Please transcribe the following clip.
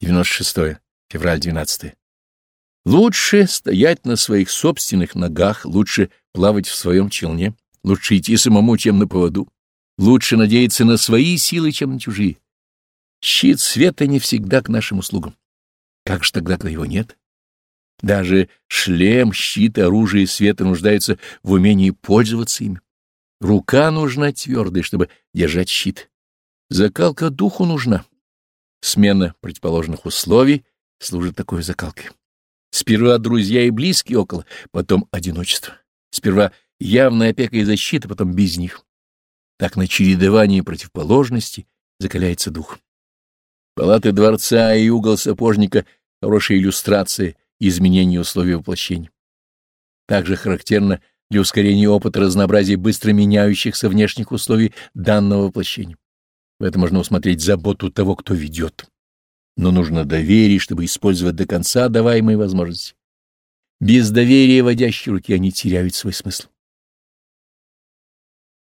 96 февраль 12 Лучше стоять на своих собственных ногах, лучше плавать в своем челне, лучше идти самому, чем на поводу, лучше надеяться на свои силы, чем на чужие. Щит света не всегда к нашим услугам. Как же тогда, когда его нет? Даже шлем, щит и оружие света нуждаются в умении пользоваться ими. Рука нужна твердой, чтобы держать щит. Закалка духу нужна. Смена противоположных условий служит такой закалкой. Сперва друзья и близкие около, потом одиночество. Сперва явная опека и защита, потом без них. Так на чередовании противоположностей закаляется дух. Палаты дворца и угол сапожника — хорошая иллюстрация изменения условий воплощения. Также характерно для ускорения опыта разнообразия быстро меняющихся внешних условий данного воплощения. В этом можно усмотреть заботу того, кто ведет. Но нужно доверие, чтобы использовать до конца даваемые возможности. Без доверия водящие руки они теряют свой смысл.